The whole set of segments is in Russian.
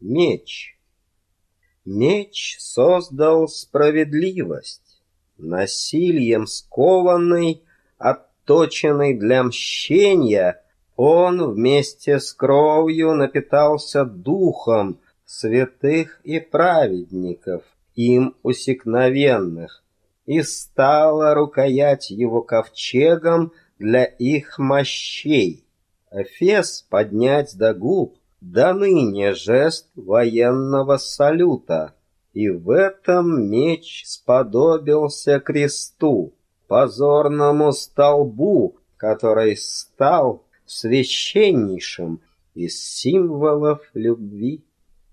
Меч. Меч создал справедливость, насильем скованный, отточенный для мщения, он вместе с кровью напитался духом святых и праведников, им усекновенных, и стала рукоять его ковчегом для их мощей. Эфес поднять до губ, до ныне жест военного салюта, и в этом меч сподобился кресту, позорному столбу, который стал священнейшим из символов любви.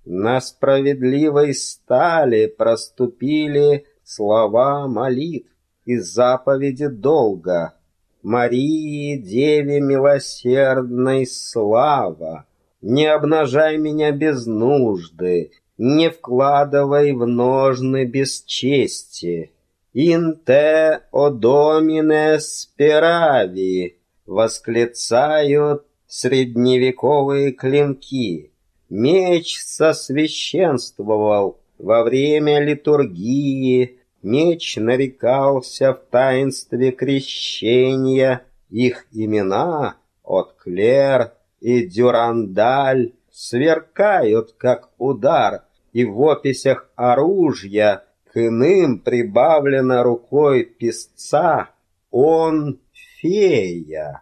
На справедливой стали проступили слова молитв и заповеди долга. Марии, Деве милосердной слава, не обнажай меня без нужды, не вкладывай в ножны без чести. «Ин те о домине спирави!» — восклицают средневековые клинки. Меч сосвященствовал во время литургии, меч нарекался в таинстве крещения, их имена от Клер и Дюрандаль сверкают, как удар, и в описях оружия к иным прибавлено рукой писца «Он фея».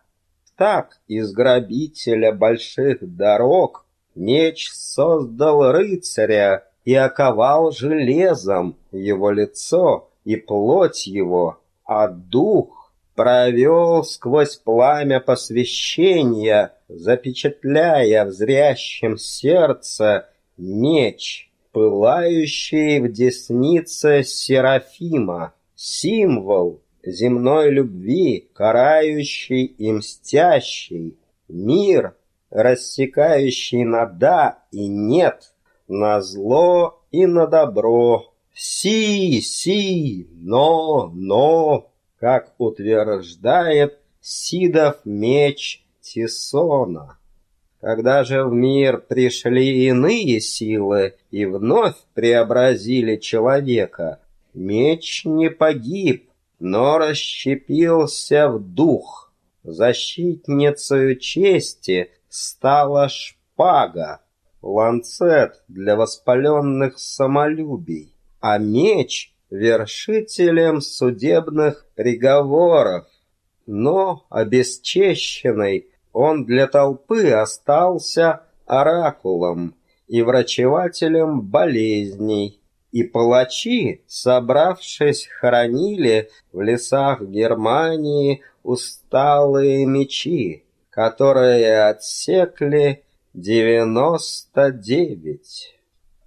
Так из грабителя больших дорог меч создал рыцаря и оковал железом его лицо и плоть его, а дух провел сквозь пламя посвящения, запечатляя в зрящем сердце меч, пылающий в деснице Серафима, символ земной любви, карающий и мстящий, мир, рассекающий на «да» и «нет», на зло и на добро, «си», «си», «но», «но», как утверждает Сидов меч Тисона. Когда же в мир пришли иные силы и вновь преобразили человека, меч не погиб, но расщепился в дух. Защитницею чести стала шпага, ланцет для воспаленных самолюбий, а меч вершителем судебных приговоров. Но, обесчещенный, он для толпы остался оракулом и врачевателем болезней, и палачи, собравшись, хоронили в лесах Германии усталые мечи, которые отсекли девяносто девять.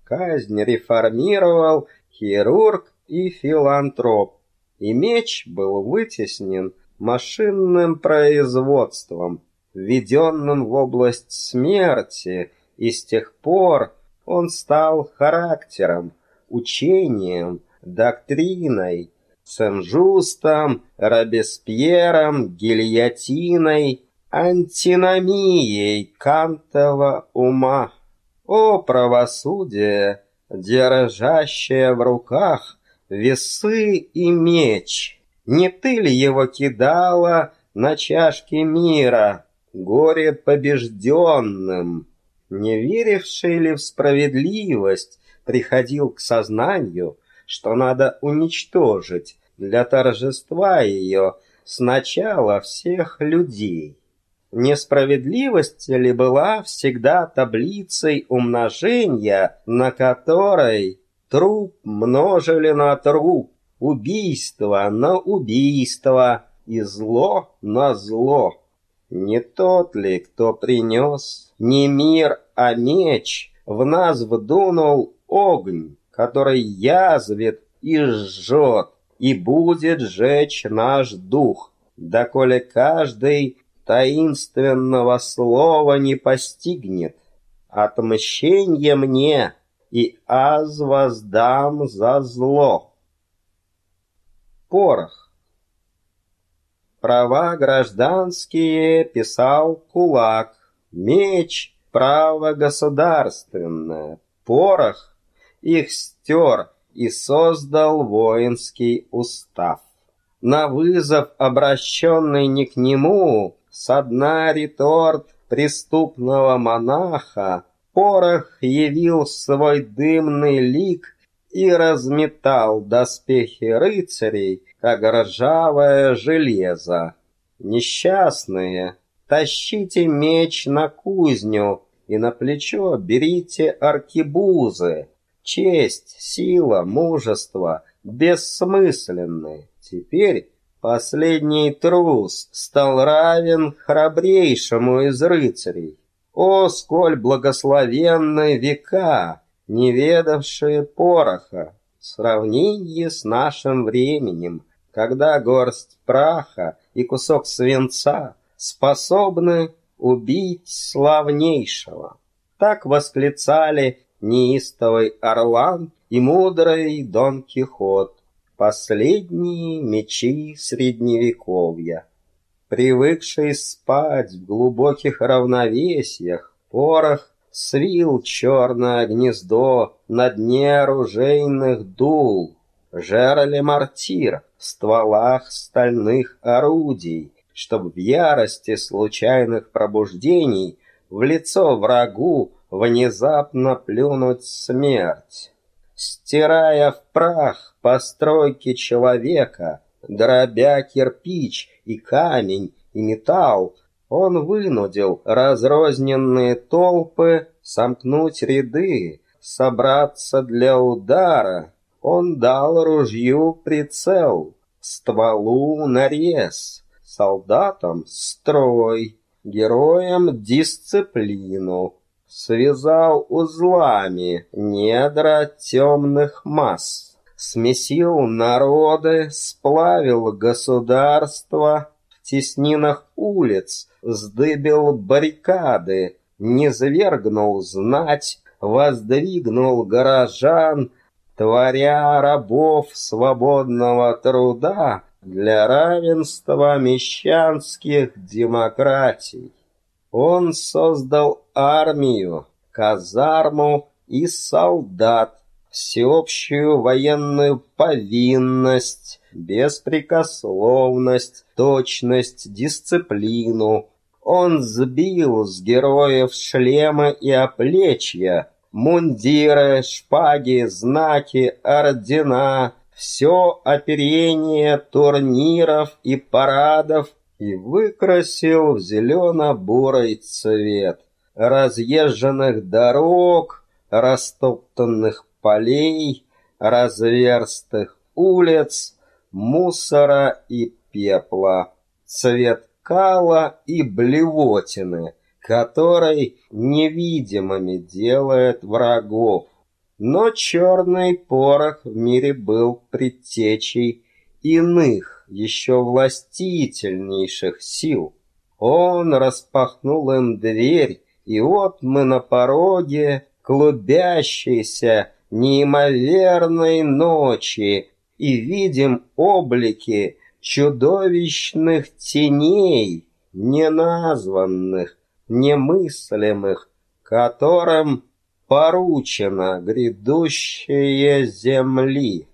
Казнь реформировал хирург и филантроп, и меч был вытеснен машинным производством, введенным в область смерти, и с тех пор он стал характером, учением, доктриной, Сен-Жустом, Робеспьером, гильотиной, антиномией кантова ума. О, правосудие, держащее в руках весы и меч. Не ты ли его кидала на чашки мира, горе побежденным? Не веривший ли в справедливость приходил к сознанию, что надо уничтожить для торжества ее сначала всех людей? Несправедливость ли была всегда таблицей умножения, на которой Труп множили на труп, убийство на убийство и зло на зло. Не тот ли, кто принес не мир, а меч, в нас вдунул огонь, который язвит и жжет, и будет жечь наш дух, доколе каждый таинственного слова не постигнет. Отмщение мне — и аз воздам за зло. Порох. Права гражданские писал кулак, меч — право государственное, порох их стер и создал воинский устав. На вызов, обращенный не к нему, со дна реторт преступного монаха, порох явил свой дымный лик и разметал доспехи рыцарей, как ржавое железо. Несчастные, тащите меч на кузню и на плечо берите аркебузы. Честь, сила, мужество бессмысленны. Теперь последний трус стал равен храбрейшему из рыцарей. О, сколь благословенны века, не ведавшие пороха, в сравнении с нашим временем, когда горсть праха и кусок свинца способны убить славнейшего. Так восклицали неистовый Орлан и мудрый Дон Кихот, последние мечи средневековья. Привыкший спать в глубоких равновесиях, порох свил черное гнездо на дне оружейных дул, жерли мортир в стволах стальных орудий, чтобы в ярости случайных пробуждений в лицо врагу внезапно плюнуть смерть. Стирая в прах постройки человека, дробя кирпич и камень и металл, он вынудил разрозненные толпы сомкнуть ряды, собраться для удара. Он дал ружью прицел, стволу нарез, солдатам строй, героям дисциплину, связал узлами недра темных масс, смесил народы, сплавил государства, в теснинах улиц вздыбил баррикады, низвергнул знать, воздвигнул горожан, творя рабов свободного труда, для равенства мещанских демократий. Он создал армию, казарму и солдат, всеобщую военную повинность, беспрекословность, точность, дисциплину. Он сбил с героев шлемы и оплечья, мундиры, шпаги, знаки, ордена, все оперение турниров и парадов и выкрасил в зелено-бурый цвет разъезженных дорог, растоптанных полей, разверстых улиц, мусора и пепла, цвет кала и блевотины, который невидимыми делает врагов. Но черный порох в мире был предтечей иных, еще властительнейших сил. Он распахнул им дверь, и вот мы на пороге клубящейся неимоверной ночи и видим облики чудовищных теней, неназванных, немыслимых, которым поручено грядущее земли.